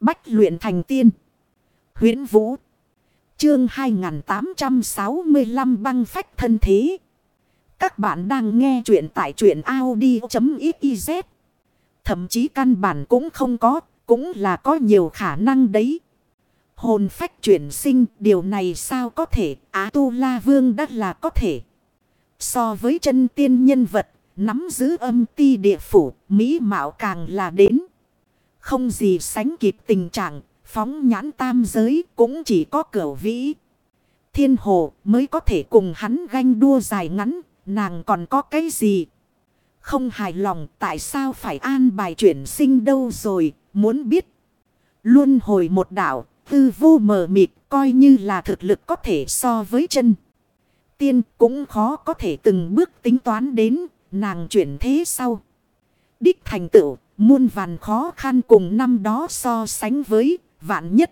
Bách luyện thành tiên. huyễn Vũ. Chương 2865 băng phách thân thế. Các bạn đang nghe truyện tại truyện Audi.xyz. Thậm chí căn bản cũng không có, cũng là có nhiều khả năng đấy. Hồn phách chuyển sinh, điều này sao có thể, Á Tu La Vương đã là có thể. So với chân tiên nhân vật, nắm giữ âm ti địa phủ, mỹ mạo càng là đến. Không gì sánh kịp tình trạng, phóng nhãn tam giới cũng chỉ có cửu vĩ. Thiên hồ mới có thể cùng hắn ganh đua dài ngắn, nàng còn có cái gì? Không hài lòng tại sao phải an bài chuyển sinh đâu rồi, muốn biết. Luôn hồi một đạo, tư vô mờ mịt, coi như là thực lực có thể so với chân. Tiên cũng khó có thể từng bước tính toán đến, nàng chuyển thế sau. Đích thành tựu, muôn vàn khó khăn cùng năm đó so sánh với vạn nhất.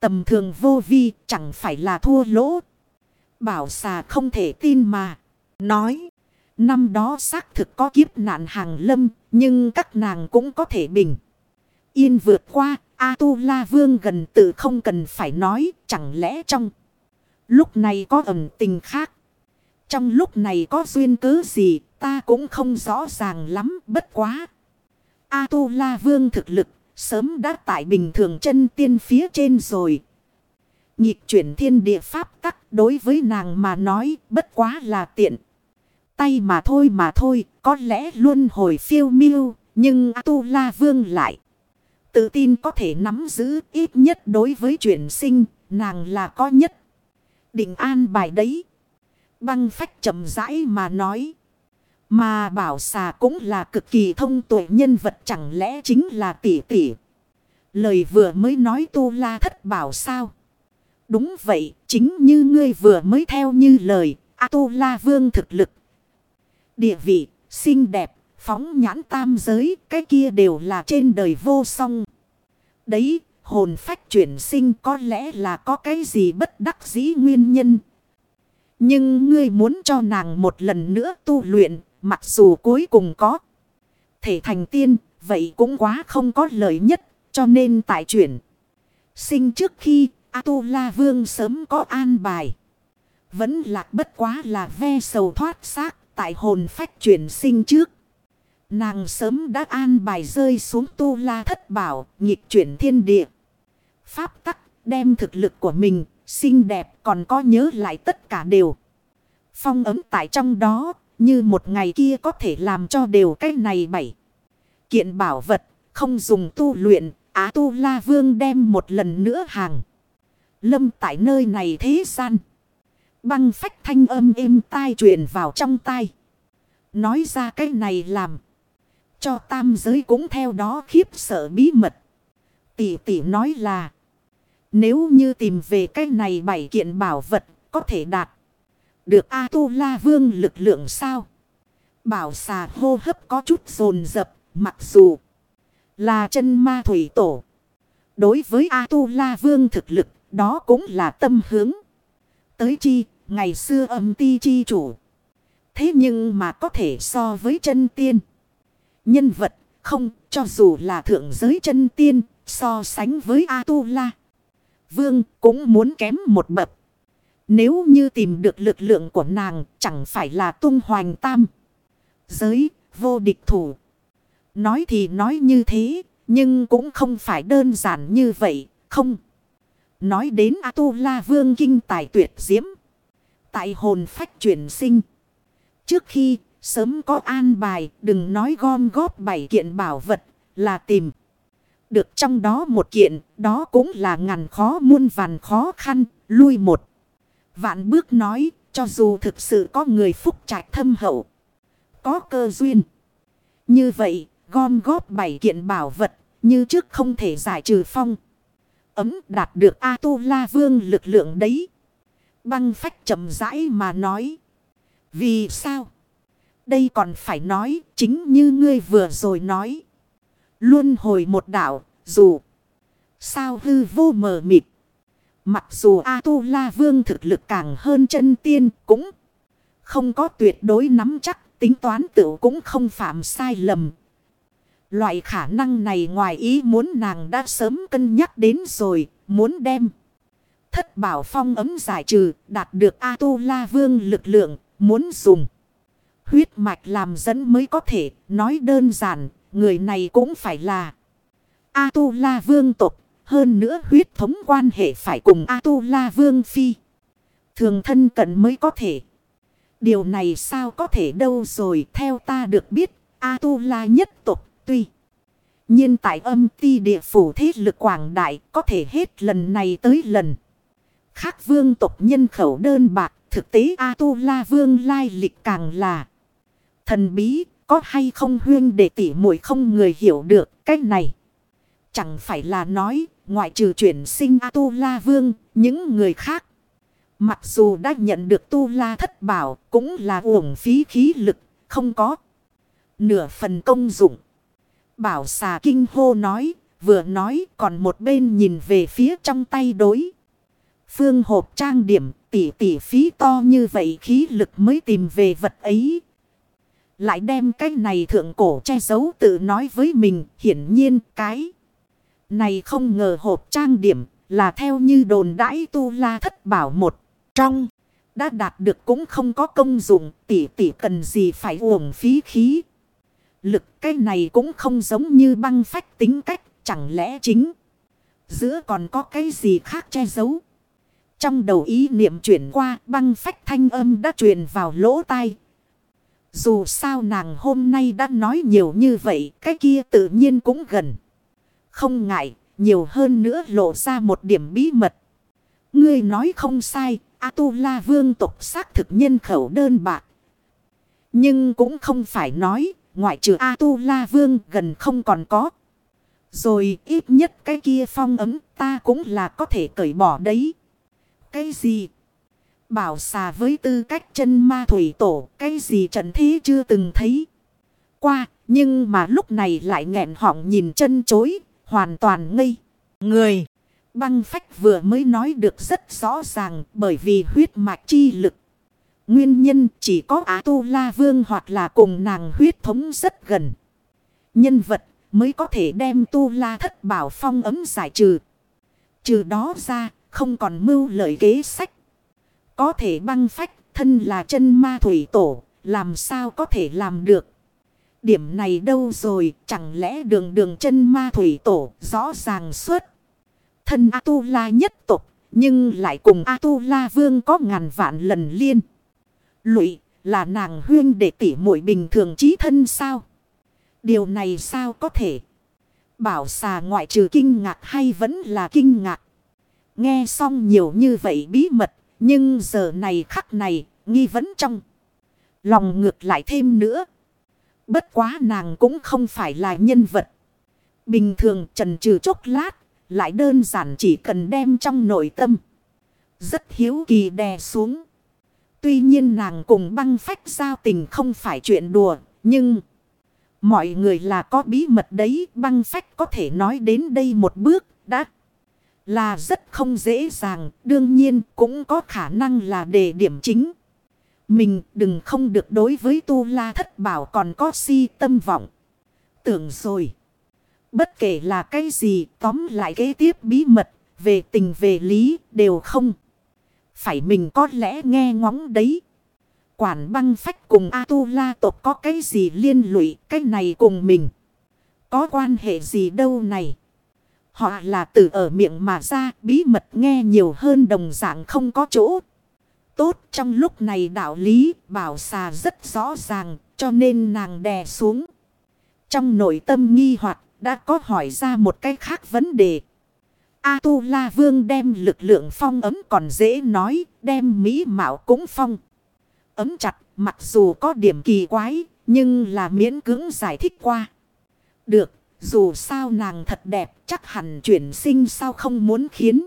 Tầm thường vô vi chẳng phải là thua lỗ. Bảo xà không thể tin mà. Nói. Năm đó xác thực có kiếp nạn hàng lâm. Nhưng các nàng cũng có thể bình. Yên vượt qua. A-tu-la vương gần tự không cần phải nói. Chẳng lẽ trong. Lúc này có ẩn tình khác. Trong lúc này có duyên cớ gì. Ta cũng không rõ ràng lắm. Bất quá. A-tu-la vương thực lực. Sớm đã tại bình thường chân tiên phía trên rồi. Nhịp chuyển thiên địa pháp tắc đối với nàng mà nói bất quá là tiện. Tay mà thôi mà thôi, có lẽ luôn hồi phiêu miêu, nhưng A-tu-la vương lại. Tự tin có thể nắm giữ ít nhất đối với chuyển sinh, nàng là có nhất. Định an bài đấy. Băng phách chậm rãi mà nói. Mà bảo xà cũng là cực kỳ thông tuệ nhân vật chẳng lẽ chính là tỷ tỷ. Lời vừa mới nói tu la thất bảo sao. Đúng vậy, chính như ngươi vừa mới theo như lời, A-tu-la vương thực lực. Địa vị, xinh đẹp, phóng nhãn tam giới, cái kia đều là trên đời vô song. Đấy, hồn phách chuyển sinh có lẽ là có cái gì bất đắc dĩ nguyên nhân. Nhưng ngươi muốn cho nàng một lần nữa tu luyện, mặc dù cuối cùng có thể thành tiên, vậy cũng quá không có lợi nhất, cho nên tại chuyển. Sinh trước khi A-tu-la vương sớm có an bài. Vẫn lạc bất quá là ve sầu thoát xác tại hồn phách chuyển sinh trước. Nàng sớm đã an bài rơi xuống tu la thất bảo, nghịch chuyển thiên địa. Pháp tắc đem thực lực của mình, xinh đẹp còn có nhớ lại tất cả đều. Phong ấm tại trong đó, như một ngày kia có thể làm cho đều cái này bảy. Kiện bảo vật, không dùng tu luyện, Á tu la vương đem một lần nữa hàng. Lâm tại nơi này thế gian. Băng phách thanh âm êm tai truyền vào trong tai. Nói ra cái này làm. Cho tam giới cũng theo đó khiếp sợ bí mật. Tỷ tỷ nói là. Nếu như tìm về cái này bảy kiện bảo vật có thể đạt. Được A-tu-la vương lực lượng sao? Bảo xà hô hấp có chút rồn rập. Mặc dù là chân ma thủy tổ. Đối với A-tu-la vương thực lực đó cũng là tâm hướng. Tới chi, ngày xưa âm ti chi chủ. Thế nhưng mà có thể so với chân tiên. Nhân vật, không, cho dù là thượng giới chân tiên, so sánh với A-tu-la. Vương cũng muốn kém một bậc. Nếu như tìm được lực lượng của nàng, chẳng phải là tung hoành tam. Giới, vô địch thủ. Nói thì nói như thế, nhưng cũng không phải đơn giản như vậy, không. Nói đến A-tu-la vương kinh tài tuyệt diễm. Tại hồn phách chuyển sinh. Trước khi sớm có an bài đừng nói gom góp bảy kiện bảo vật là tìm. Được trong đó một kiện đó cũng là ngàn khó muôn vàn khó khăn lui một. Vạn bước nói, cho dù thực sự có người phúc trạch thâm hậu. Có cơ duyên. Như vậy, gom góp bảy kiện bảo vật, như trước không thể giải trừ phong ấm đạt được A-tu-la vương lực lượng đấy. Băng phách chậm rãi mà nói. Vì sao? Đây còn phải nói, chính như ngươi vừa rồi nói. Luôn hồi một đạo, dù. Sao hư vô mờ mịt. Mặc dù A-tu-la vương thực lực càng hơn chân tiên cũng không có tuyệt đối nắm chắc tính toán tự cũng không phạm sai lầm. Loại khả năng này ngoài ý muốn nàng đã sớm cân nhắc đến rồi, muốn đem. Thất bảo phong ấm giải trừ, đạt được A-tu-la vương lực lượng, muốn dùng. Huyết mạch làm dẫn mới có thể, nói đơn giản, người này cũng phải là A-tu-la vương tộc. Hơn nữa huyết thống quan hệ phải cùng A-tu-la vương phi. Thường thân cận mới có thể. Điều này sao có thể đâu rồi, theo ta được biết A-tu-la nhất tộc, tuy. nhiên tại âm ti địa phủ thế lực quảng đại có thể hết lần này tới lần. Khác vương tộc nhân khẩu đơn bạc, thực tế A-tu-la vương lai lịch càng là thần bí, có hay không huyên để tỉ muội không người hiểu được cách này. Chẳng phải là nói ngoại trừ chuyển sinh A-tu-la vương những người khác. Mặc dù đã nhận được tu la thất bảo cũng là uổng phí khí lực, không có. Nửa phần công dụng. Bảo xà kinh hô nói, vừa nói còn một bên nhìn về phía trong tay đối. Phương hộp trang điểm tỷ tỷ phí to như vậy khí lực mới tìm về vật ấy. Lại đem cái này thượng cổ che giấu tự nói với mình hiển nhiên cái. Này không ngờ hộp trang điểm là theo như đồn đãi tu la thất bảo một trong. Đã đạt được cũng không có công dụng tỷ tỷ cần gì phải uổng phí khí. Lực cái này cũng không giống như băng phách tính cách, chẳng lẽ chính. Giữa còn có cái gì khác che giấu. Trong đầu ý niệm chuyển qua, băng phách thanh âm đã truyền vào lỗ tai. Dù sao nàng hôm nay đã nói nhiều như vậy, cái kia tự nhiên cũng gần. Không ngại nhiều hơn nữa lộ ra một điểm bí mật. Ngươi nói không sai A-tu-la vương tộc xác thực nhân khẩu đơn bạc. Nhưng cũng không phải nói, ngoại trừ A-tu-la vương gần không còn có. Rồi ít nhất cái kia phong ấm ta cũng là có thể cởi bỏ đấy. Cái gì? Bảo xà với tư cách chân ma thủy tổ, cái gì trận thế chưa từng thấy. Qua, nhưng mà lúc này lại nghẹn họng nhìn chân chối, hoàn toàn ngây. Người! Băng phách vừa mới nói được rất rõ ràng bởi vì huyết mạch chi lực. Nguyên nhân chỉ có Á Tu La Vương hoặc là cùng nàng huyết thống rất gần. Nhân vật mới có thể đem Tu La thất bảo phong ấm giải trừ. Trừ đó ra, không còn mưu lợi kế sách. Có thể băng phách thân là chân ma thủy tổ, làm sao có thể làm được. Điểm này đâu rồi chẳng lẽ đường đường chân ma thủy tổ rõ ràng suốt thân A-tu-la nhất tục, nhưng lại cùng A-tu-la vương có ngàn vạn lần liên. Lụy là nàng huyên để tỉ muội bình thường trí thân sao? Điều này sao có thể? Bảo xà ngoại trừ kinh ngạc hay vẫn là kinh ngạc? Nghe xong nhiều như vậy bí mật, nhưng giờ này khắc này, nghi vấn trong. Lòng ngược lại thêm nữa. Bất quá nàng cũng không phải là nhân vật. Bình thường trần trừ chốc lát, lại đơn giản chỉ cần đem trong nội tâm. Rất hiếu kỳ đè xuống. Tuy nhiên nàng cùng băng phách giao tình không phải chuyện đùa. Nhưng mọi người là có bí mật đấy. Băng phách có thể nói đến đây một bước đã là rất không dễ dàng. Đương nhiên cũng có khả năng là đề điểm chính. Mình đừng không được đối với tu la thất bảo còn có si tâm vọng. Tưởng rồi. Bất kể là cái gì, tóm lại kế tiếp bí mật, về tình về lý đều không. Phải mình có lẽ nghe ngóng đấy. Quản băng phách cùng A-tu-la tộc có cái gì liên lụy, cái này cùng mình. Có quan hệ gì đâu này. Họ là từ ở miệng mà ra, bí mật nghe nhiều hơn đồng dạng không có chỗ. Tốt trong lúc này đạo lý bảo xà rất rõ ràng cho nên nàng đè xuống. Trong nội tâm nghi hoặc đã có hỏi ra một cái khác vấn đề. A-tu-la vương đem lực lượng phong ấm còn dễ nói, đem mỹ mạo cũng phong. Ấm chặt, mặc dù có điểm kỳ quái, nhưng là miễn cưỡng giải thích qua. Được, dù sao nàng thật đẹp, chắc hẳn chuyển sinh sao không muốn khiến.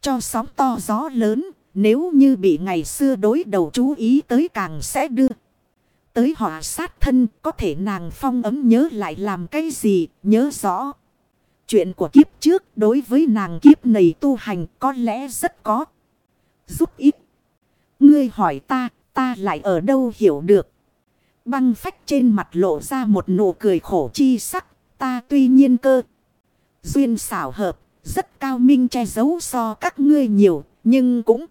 Cho sóng to gió lớn, nếu như bị ngày xưa đối đầu chú ý tới càng sẽ đưa tới họa sát thân, có thể nàng phong ấm nhớ lại làm cái gì, nhớ rõ. Chuyện của kiếp trước đối với nàng kiếp này tu hành có lẽ rất có. Giúp ít. Ngươi hỏi ta, ta lại ở đâu hiểu được. Băng phách trên mặt lộ ra một nụ cười khổ chi sắc, Ta tuy nhiên cơ. Duyên xảo hợp, rất cao minh che giấu so các ngươi nhiều, nhưng cũng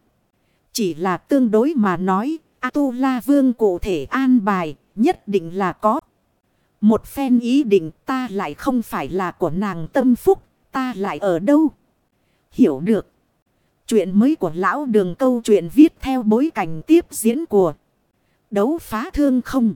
chỉ là tương đối mà nói. A-tu-la vương cụ thể an bài, nhất định là có. Một phen ý định ta lại không phải là của nàng tâm phúc, ta lại ở đâu? Hiểu được. Chuyện mới của lão đường câu chuyện viết theo bối cảnh tiếp diễn của đấu phá thương không.